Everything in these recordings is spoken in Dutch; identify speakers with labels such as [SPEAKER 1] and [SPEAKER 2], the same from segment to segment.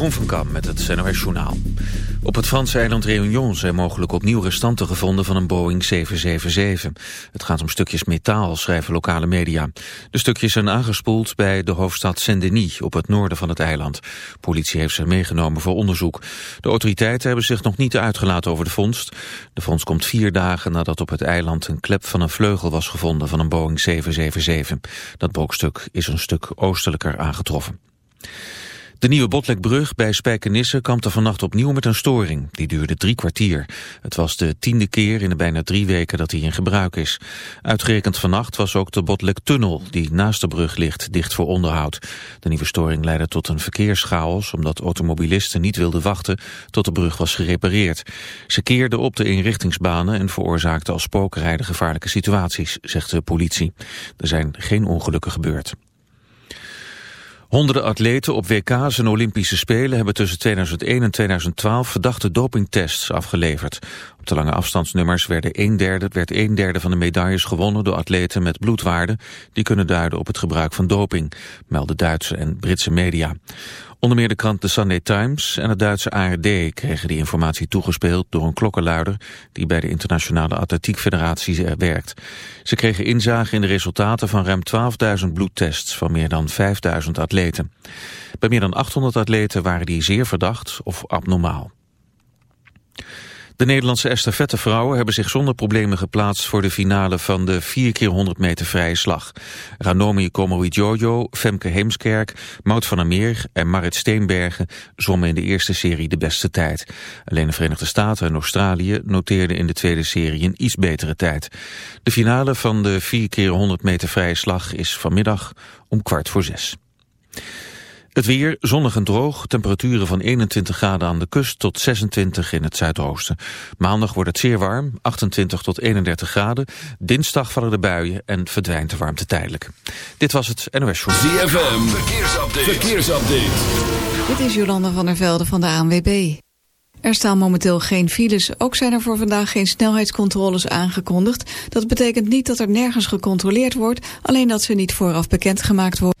[SPEAKER 1] Jeroen van Kam met het NOS Journaal. Op het Franse eiland Réunion zijn mogelijk opnieuw restanten gevonden van een Boeing 777. Het gaat om stukjes metaal, schrijven lokale media. De stukjes zijn aangespoeld bij de hoofdstad Saint-Denis op het noorden van het eiland. Politie heeft ze meegenomen voor onderzoek. De autoriteiten hebben zich nog niet uitgelaten over de vondst. De vondst komt vier dagen nadat op het eiland een klep van een vleugel was gevonden van een Boeing 777. Dat bokstuk is een stuk oostelijker aangetroffen. De nieuwe Botlekbrug bij Spijkenisse kampte vannacht opnieuw met een storing. Die duurde drie kwartier. Het was de tiende keer in de bijna drie weken dat hij in gebruik is. Uitgerekend vannacht was ook de Botlektunnel, die naast de brug ligt, dicht voor onderhoud. De nieuwe storing leidde tot een verkeerschaos, omdat automobilisten niet wilden wachten tot de brug was gerepareerd. Ze keerden op de inrichtingsbanen en veroorzaakten als spookrijden gevaarlijke situaties, zegt de politie. Er zijn geen ongelukken gebeurd. Honderden atleten op WK's en Olympische Spelen hebben tussen 2001 en 2012 verdachte dopingtests afgeleverd. Op de lange afstandsnummers werd een, derde, werd een derde van de medailles gewonnen door atleten met bloedwaarden die kunnen duiden op het gebruik van doping, melden Duitse en Britse media. Onder meer de krant The Sunday Times en het Duitse ARD kregen die informatie toegespeeld door een klokkenluider die bij de Internationale Atletiek Federatie werkt. Ze kregen inzage in de resultaten van ruim 12.000 bloedtests van meer dan 5.000 atleten. Bij meer dan 800 atleten waren die zeer verdacht of abnormaal. De Nederlandse estafettevrouwen hebben zich zonder problemen geplaatst voor de finale van de 4 keer 100 meter vrije slag. Ranomi Jojo, Femke Heemskerk, Maud van der Meer en Marit Steenbergen zwommen in de eerste serie de beste tijd. Alleen de Verenigde Staten en Australië noteerden in de tweede serie een iets betere tijd. De finale van de 4 keer 100 meter vrije slag is vanmiddag om kwart voor zes. Het weer zonnig en droog, temperaturen van 21 graden aan de kust tot 26 in het zuidoosten. Maandag wordt het zeer warm, 28 tot 31 graden. Dinsdag vallen de buien en verdwijnt de warmte tijdelijk. Dit was het NOS Show.
[SPEAKER 2] ZFM, verkeersupdate. verkeersupdate.
[SPEAKER 3] Dit is Jolanda van der Velde van de ANWB. Er staan momenteel geen files. Ook zijn er voor vandaag geen snelheidscontroles aangekondigd. Dat betekent niet dat er nergens gecontroleerd wordt, alleen dat ze niet vooraf bekendgemaakt worden.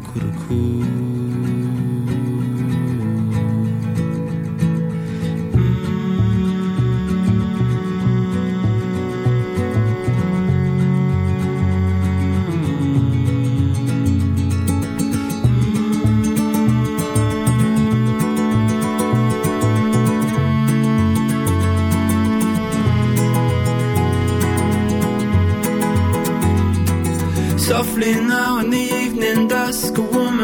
[SPEAKER 4] Cuckoo.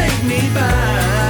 [SPEAKER 4] take me back,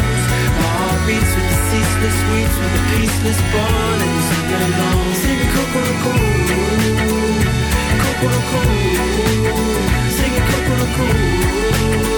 [SPEAKER 4] reeds with the ceaseless weeds with the peaceless born and sing along. Sing
[SPEAKER 5] Coco Coco, Coco Coco, Coco Coco.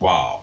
[SPEAKER 5] Wow.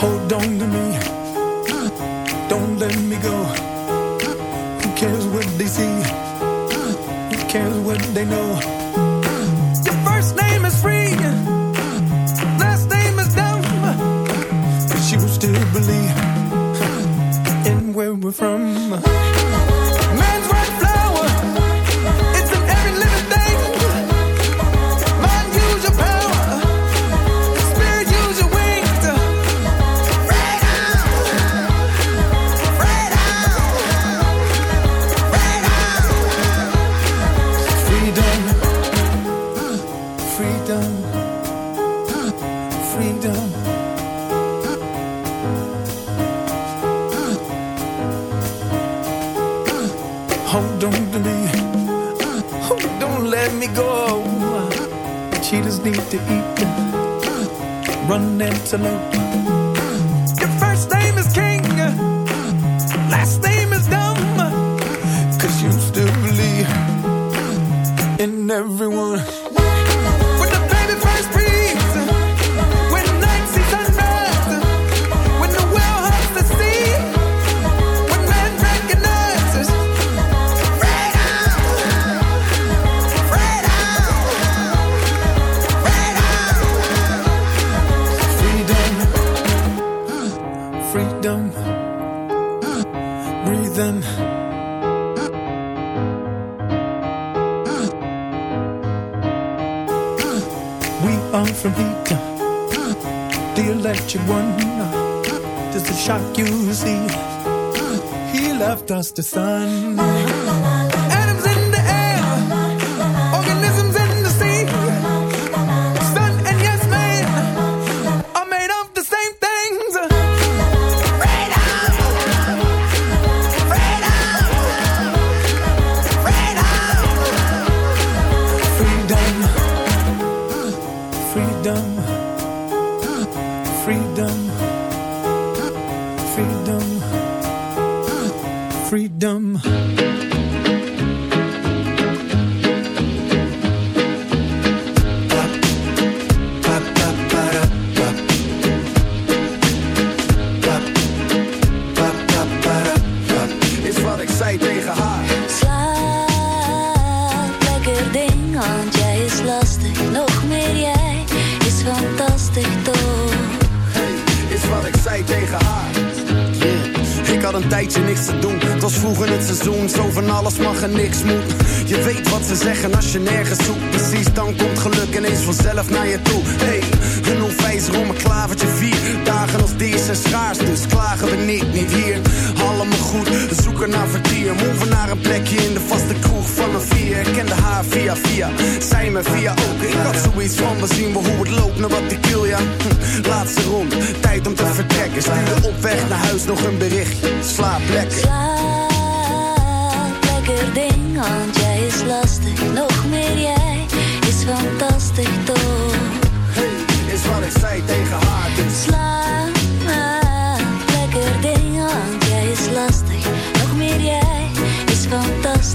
[SPEAKER 6] Hold on to me. Don't let me go. Who cares what they see? Who cares what they know We are from heat, the electric one. Just to shock you, see. He left us the sun.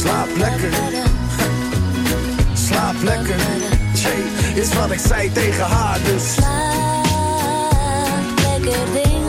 [SPEAKER 7] Slaap lekker. Slaap lekker. Jay, is wat ik zei tegen haar, dus.
[SPEAKER 8] Slaap lekker.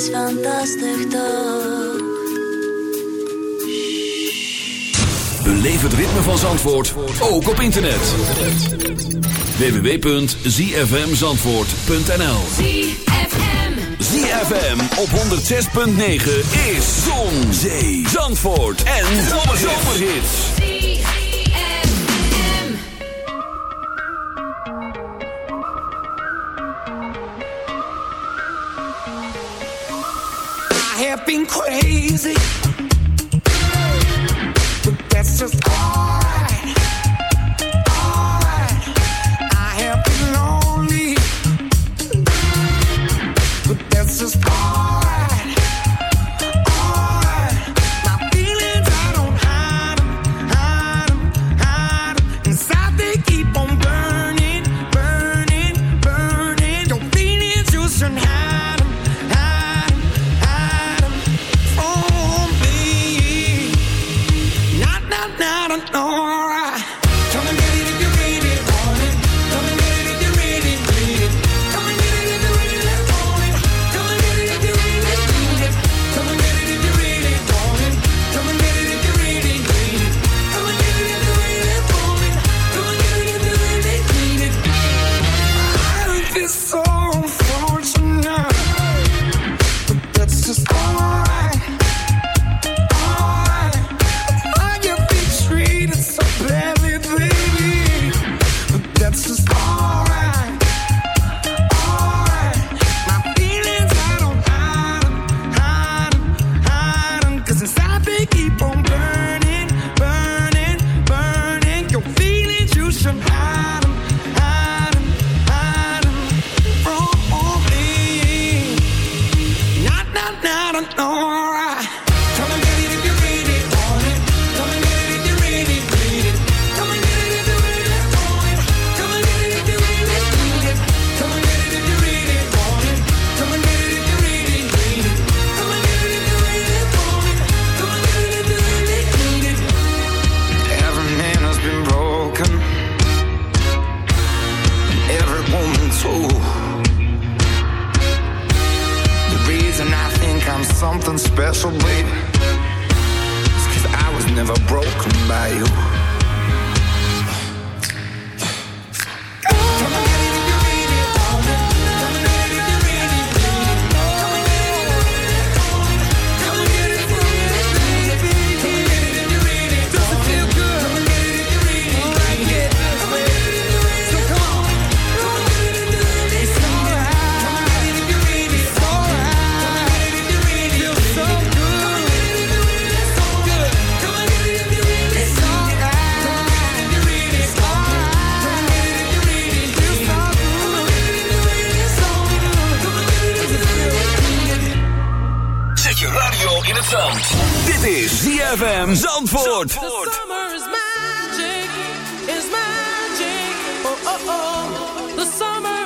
[SPEAKER 8] is fantastisch toch?
[SPEAKER 2] Beleef het ritme van Zandvoort, ook op internet. www.zfmzandvoort.nl ZFM FM op 106.9 is Zon, Zee, Zandvoort en Zomerhits.
[SPEAKER 9] I've been crazy.
[SPEAKER 2] radio in het zand. Dit is ZFM Zandvoort.
[SPEAKER 10] Zandvoort. The summer is magic, is magic,
[SPEAKER 6] oh oh oh. The summer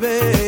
[SPEAKER 6] baby.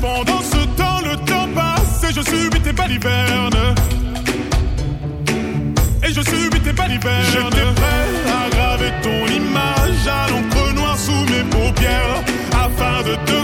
[SPEAKER 11] Pendant ce temps, le temps passe et je subis tes balivernes. Et je subis tes balivernes. J'étais prêt à graver ton image à l'encre noire sous mes paupières afin de te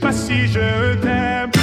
[SPEAKER 11] pas si je t'aime.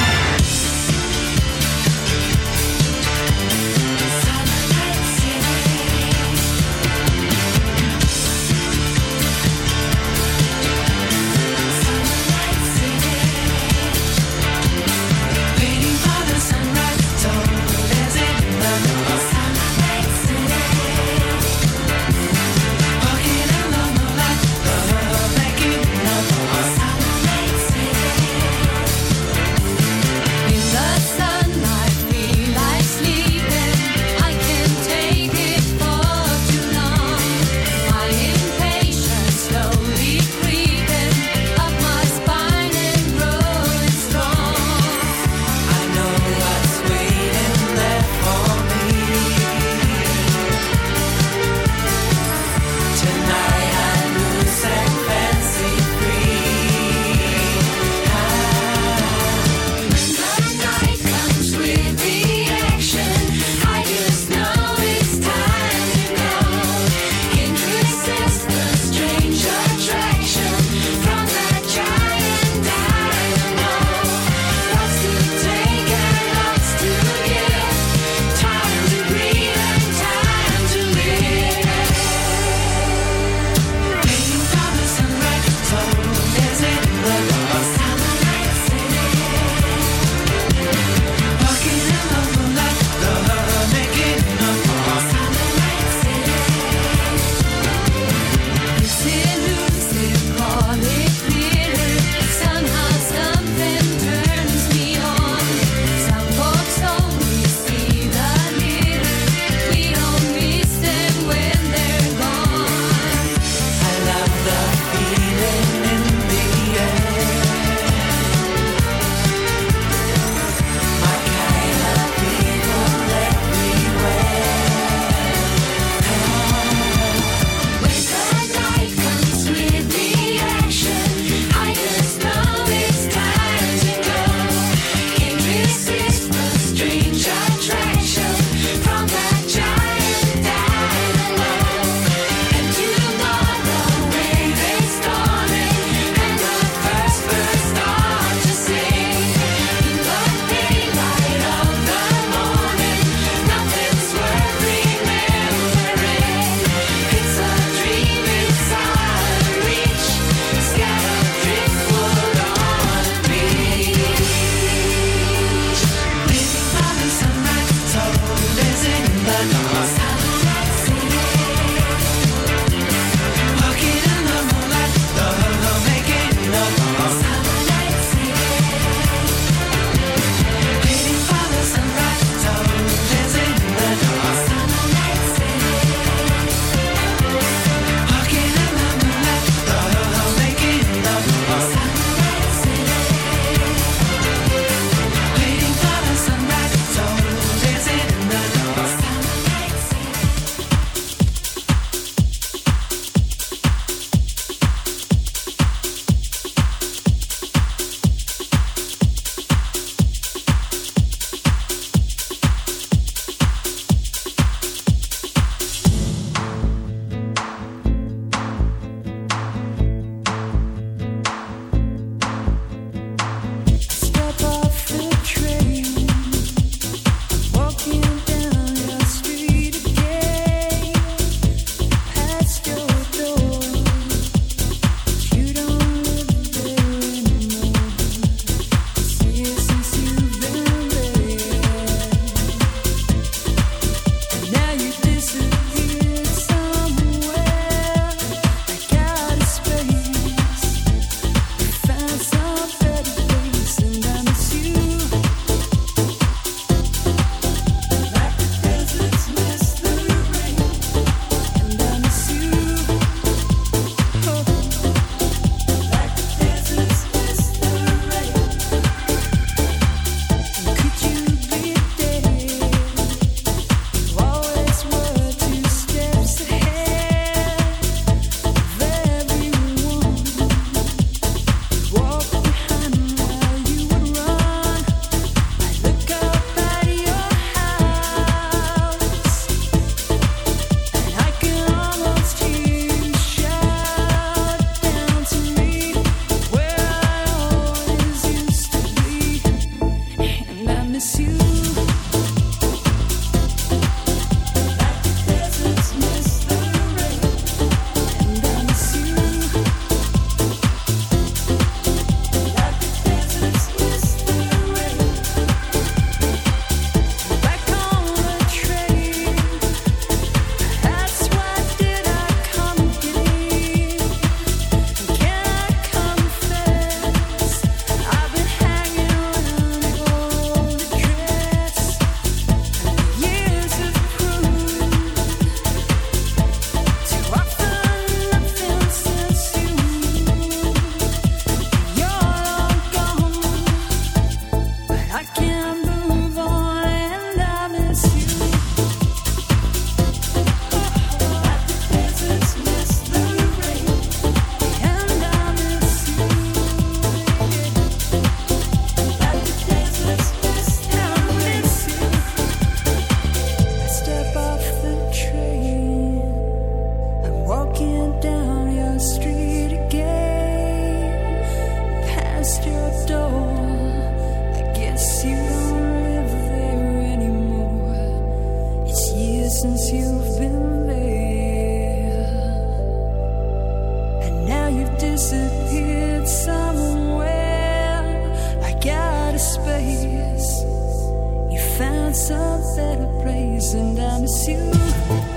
[SPEAKER 12] Some better place, and I miss you.